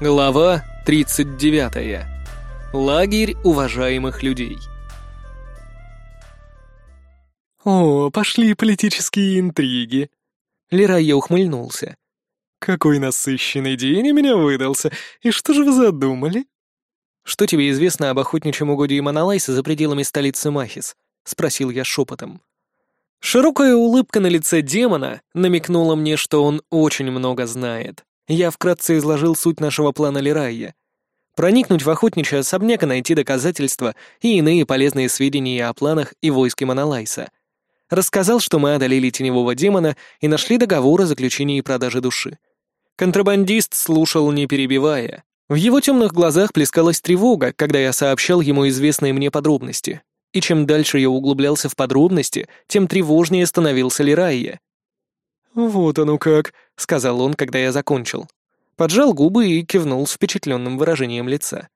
Глава 39. Лагерь уважаемых людей. «О, пошли политические интриги!» Лерайя ухмыльнулся. «Какой насыщенный день у меня выдался! И что же вы задумали?» «Что тебе известно об охотничьем угодье Монолайса за пределами столицы Махис?» — спросил я шепотом. Широкая улыбка на лице демона намекнула мне, что он очень много знает. Я вкратце изложил суть нашего плана Лирайя. Проникнуть в охотничий особняк и найти доказательства и иные полезные сведения о планах и войске Монолайса. Рассказал, что мы одолели теневого демона и нашли договор о заключении и продаже души. Контрабандист слушал, не перебивая. В его темных глазах плескалась тревога, когда я сообщал ему известные мне подробности. И чем дальше я углублялся в подробности, тем тревожнее становился Лирайя. «Вот оно как», — сказал он, когда я закончил. Поджал губы и кивнул с впечатленным выражением лица.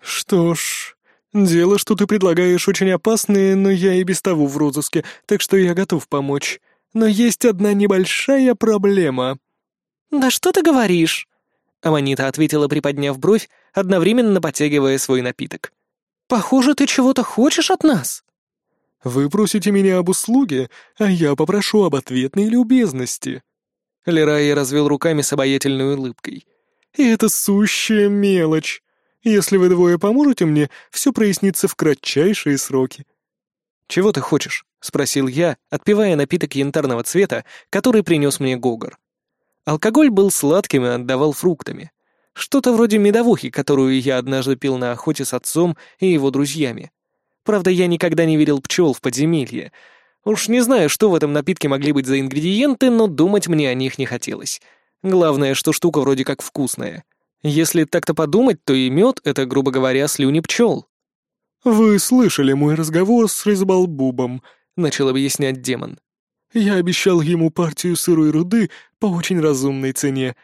«Что ж, дело, что ты предлагаешь, очень опасное, но я и без того в розыске, так что я готов помочь. Но есть одна небольшая проблема». «Да что ты говоришь?» Аманита ответила, приподняв бровь, одновременно подтягивая свой напиток. «Похоже, ты чего-то хочешь от нас?» Вы просите меня об услуге, а я попрошу об ответной любезности». Лерай развел руками с обаятельной улыбкой. «И это сущая мелочь. Если вы двое поможете мне, все прояснится в кратчайшие сроки». «Чего ты хочешь?» — спросил я, отпивая напиток янтарного цвета, который принес мне Гогор. Алкоголь был сладким и отдавал фруктами. Что-то вроде медовухи, которую я однажды пил на охоте с отцом и его друзьями. Правда, я никогда не видел пчел в подземелье. Уж не знаю, что в этом напитке могли быть за ингредиенты, но думать мне о них не хотелось. Главное, что штука вроде как вкусная. Если так-то подумать, то и мед — это, грубо говоря, слюни пчел. «Вы слышали мой разговор с Рызбалбубом», — начал объяснять демон. «Я обещал ему партию сырой руды по очень разумной цене.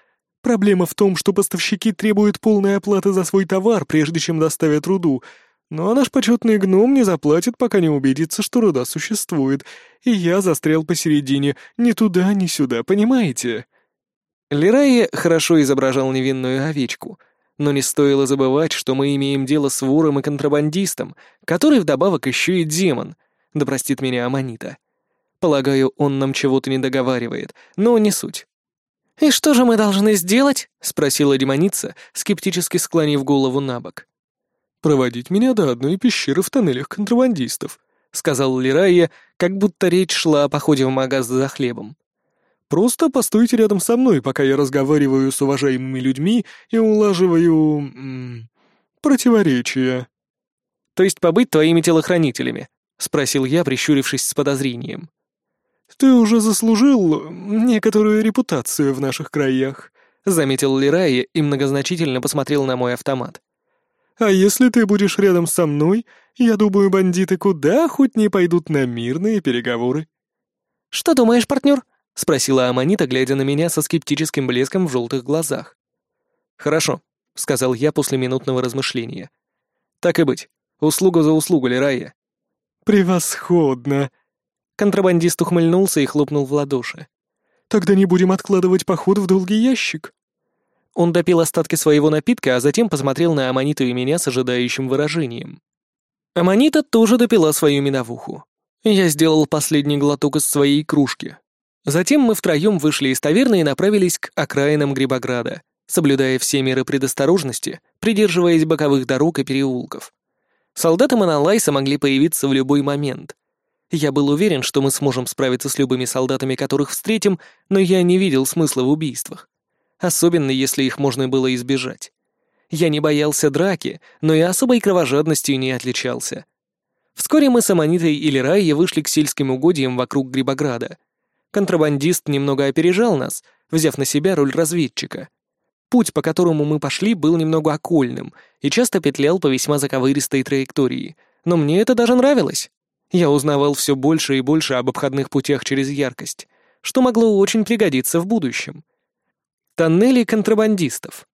Проблема в том, что поставщики требуют полной оплаты за свой товар, прежде чем доставят руду, но наш почетный гном не заплатит, пока не убедится, что руда существует, и я застрял посередине, ни туда, ни сюда, понимаете?» Лирайя хорошо изображал невинную овечку, но не стоило забывать, что мы имеем дело с вором и контрабандистом, который вдобавок еще и демон, да простит меня Аманита. Полагаю, он нам чего-то не договаривает, но не суть. «И что же мы должны сделать?» — спросила демоница, скептически склонив голову на бок проводить меня до одной пещеры в тоннелях контрабандистов», — сказал Лирайя, как будто речь шла о походе в магаз за хлебом. «Просто постойте рядом со мной, пока я разговариваю с уважаемыми людьми и улаживаю... М -м, противоречия». «То есть побыть твоими телохранителями?» — спросил я, прищурившись с подозрением. «Ты уже заслужил некоторую репутацию в наших краях», — заметил Лирайя и многозначительно посмотрел на мой автомат. А если ты будешь рядом со мной, я думаю, бандиты куда хоть не пойдут на мирные переговоры». «Что думаешь, партнер?» — спросила Аманита, глядя на меня со скептическим блеском в желтых глазах. «Хорошо», — сказал я после минутного размышления. «Так и быть. Услуга за услугу, Лерайя». «Превосходно!» Контрабандист ухмыльнулся и хлопнул в ладоши. «Тогда не будем откладывать поход в долгий ящик». Он допил остатки своего напитка, а затем посмотрел на Аманиту и меня с ожидающим выражением. Аманита тоже допила свою миновуху. Я сделал последний глоток из своей кружки. Затем мы втроем вышли из таверны и направились к окраинам Грибограда, соблюдая все меры предосторожности, придерживаясь боковых дорог и переулков. Солдаты Монолайса могли появиться в любой момент. Я был уверен, что мы сможем справиться с любыми солдатами, которых встретим, но я не видел смысла в убийствах особенно если их можно было избежать. Я не боялся драки, но и особой кровожадностью не отличался. Вскоре мы с Аманитой и Лерайей вышли к сельским угодьям вокруг Грибограда. Контрабандист немного опережал нас, взяв на себя роль разведчика. Путь, по которому мы пошли, был немного окольным и часто петлял по весьма заковыристой траектории, но мне это даже нравилось. Я узнавал все больше и больше об обходных путях через яркость, что могло очень пригодиться в будущем. Тоннели контрабандистов.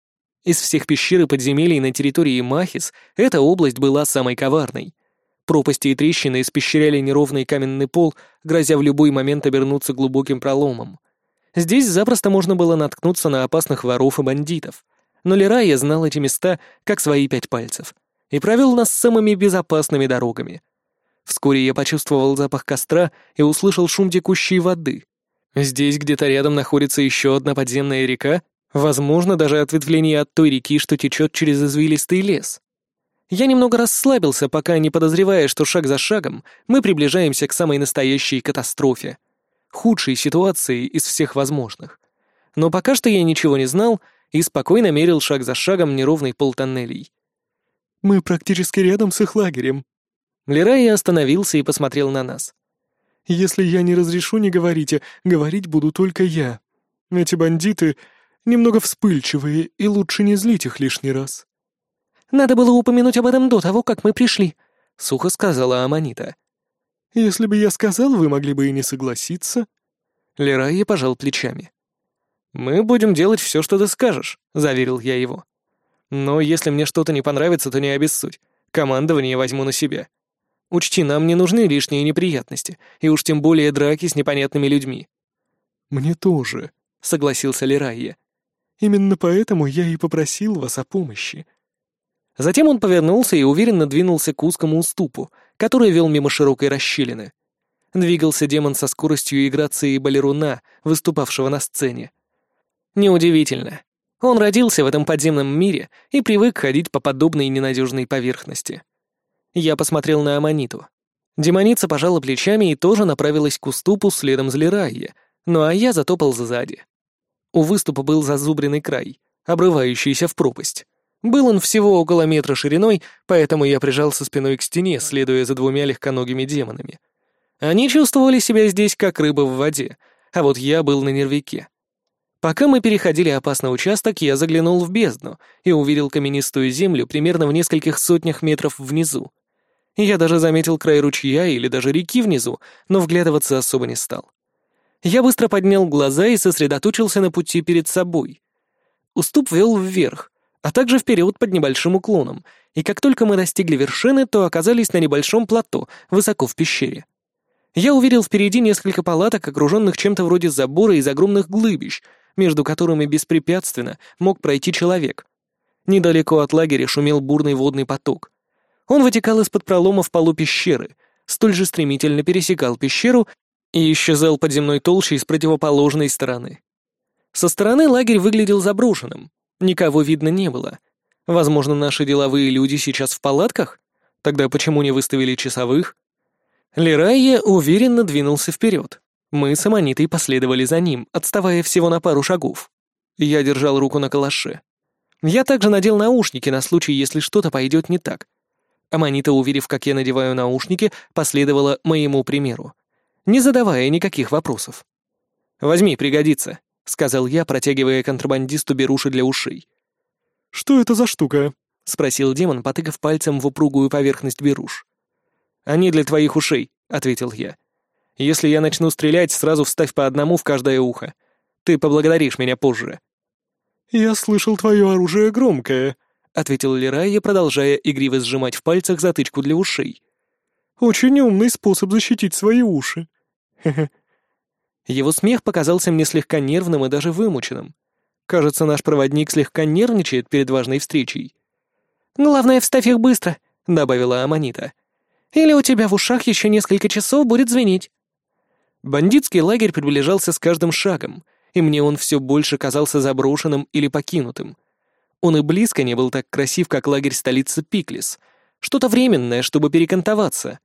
Из всех пещер и подземелий на территории Махис эта область была самой коварной. Пропасти и трещины испещряли неровный каменный пол, грозя в любой момент обернуться глубоким проломом. Здесь запросто можно было наткнуться на опасных воров и бандитов. но Лерайя знал эти места как свои пять пальцев и провел нас самыми безопасными дорогами. Вскоре я почувствовал запах костра и услышал шум текущей воды. Здесь где-то рядом находится еще одна подземная река, возможно, даже ответвление от той реки, что течет через извилистый лес. Я немного расслабился, пока не подозревая, что шаг за шагом мы приближаемся к самой настоящей катастрофе, худшей ситуации из всех возможных. Но пока что я ничего не знал и спокойно мерил шаг за шагом неровный пол тоннелей. «Мы практически рядом с их лагерем». Лерай остановился и посмотрел на нас. «Если я не разрешу, не говорите, говорить буду только я. Эти бандиты немного вспыльчивые, и лучше не злить их лишний раз». «Надо было упомянуть об этом до того, как мы пришли», — сухо сказала Аманита. «Если бы я сказал, вы могли бы и не согласиться». Лерайя пожал плечами. «Мы будем делать все, что ты скажешь», — заверил я его. «Но если мне что-то не понравится, то не обессудь. Командование возьму на себя. Учти, нам не нужны лишние неприятности, и уж тем более драки с непонятными людьми». «Мне тоже», — согласился Лерайя. «Именно поэтому я и попросил вас о помощи». Затем он повернулся и уверенно двинулся к узкому уступу, который вел мимо широкой расщелины. Двигался демон со скоростью и грацией балеруна, выступавшего на сцене. Неудивительно. Он родился в этом подземном мире и привык ходить по подобной ненадежной поверхности. Я посмотрел на Аманиту. Демоница пожала плечами и тоже направилась к уступу следом за Лерайе, ну а я затопал сзади. У выступа был зазубренный край, обрывающийся в пропасть. Был он всего около метра шириной, поэтому я прижался спиной к стене, следуя за двумя легконогими демонами. Они чувствовали себя здесь как рыба в воде, а вот я был на нервике. Пока мы переходили опасный участок, я заглянул в бездну и увидел каменистую землю примерно в нескольких сотнях метров внизу. Я даже заметил край ручья или даже реки внизу, но вглядываться особо не стал. Я быстро поднял глаза и сосредоточился на пути перед собой. Уступ вел вверх, а также вперед под небольшим уклоном, и как только мы достигли вершины, то оказались на небольшом плато, высоко в пещере. Я увидел впереди несколько палаток, окруженных чем-то вроде забора из огромных глыбищ, между которыми беспрепятственно мог пройти человек. Недалеко от лагеря шумел бурный водный поток. Он вытекал из-под пролома в полу пещеры, столь же стремительно пересекал пещеру и исчезал под земной толщей с противоположной стороны. Со стороны лагерь выглядел заброшенным, никого видно не было. Возможно, наши деловые люди сейчас в палатках? Тогда почему не выставили часовых? Лерайя уверенно двинулся вперед. Мы с Аманитой последовали за ним, отставая всего на пару шагов. Я держал руку на калаше. Я также надел наушники на случай, если что-то пойдет не так. Аманита, уверив, как я надеваю наушники, последовала моему примеру, не задавая никаких вопросов. «Возьми, пригодится», — сказал я, протягивая контрабандисту беруши для ушей. «Что это за штука?» — спросил демон, потыкав пальцем в упругую поверхность беруш. «Они для твоих ушей», — ответил я. Если я начну стрелять, сразу вставь по одному в каждое ухо. Ты поблагодаришь меня позже». «Я слышал, твое оружие громкое», — ответил Лерайя, продолжая игриво сжимать в пальцах затычку для ушей. «Очень умный способ защитить свои уши». Его смех показался мне слегка нервным и даже вымученным. Кажется, наш проводник слегка нервничает перед важной встречей. «Главное, вставь их быстро», — добавила Аманита. «Или у тебя в ушах еще несколько часов будет звенеть». Бандитский лагерь приближался с каждым шагом, и мне он все больше казался заброшенным или покинутым. Он и близко не был так красив, как лагерь столицы Пиклис. Что-то временное, чтобы перекантоваться.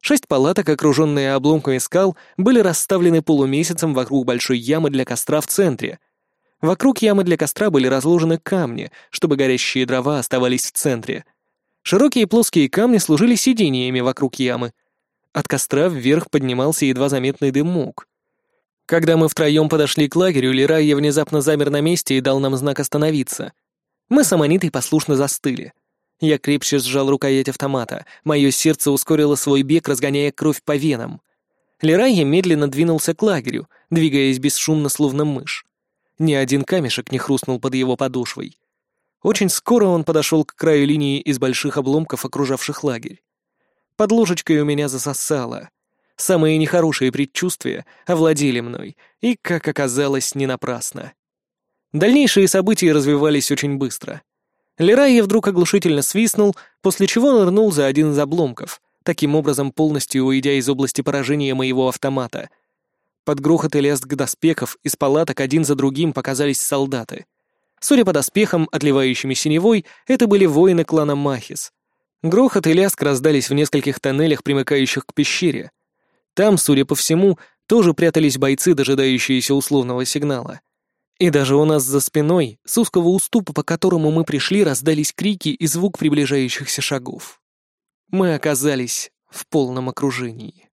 Шесть палаток, окруженные обломками скал, были расставлены полумесяцем вокруг большой ямы для костра в центре. Вокруг ямы для костра были разложены камни, чтобы горящие дрова оставались в центре. Широкие плоские камни служили сидениями вокруг ямы, от костра вверх поднимался едва заметный дымок. Когда мы втроем подошли к лагерю, Лерайя внезапно замер на месте и дал нам знак остановиться. Мы с Аманитой послушно застыли. Я крепче сжал рукоять автомата, мое сердце ускорило свой бег, разгоняя кровь по венам. Лерайя медленно двинулся к лагерю, двигаясь бесшумно, словно мышь. Ни один камешек не хрустнул под его подошвой. Очень скоро он подошел к краю линии из больших обломков, окружавших лагерь. Под ложечкой у меня засосало. Самые нехорошие предчувствия овладели мной, и, как оказалось, не напрасно. Дальнейшие события развивались очень быстро. Лерайя вдруг оглушительно свистнул, после чего нырнул за один из обломков, таким образом полностью уйдя из области поражения моего автомата. Под грохот и лязг доспехов из палаток один за другим показались солдаты. Судя по доспехам, отливающими синевой, это были воины клана Махис. Грохот и лязг раздались в нескольких тоннелях, примыкающих к пещере. Там, судя по всему, тоже прятались бойцы, дожидающиеся условного сигнала. И даже у нас за спиной, с узкого уступа, по которому мы пришли, раздались крики и звук приближающихся шагов. Мы оказались в полном окружении.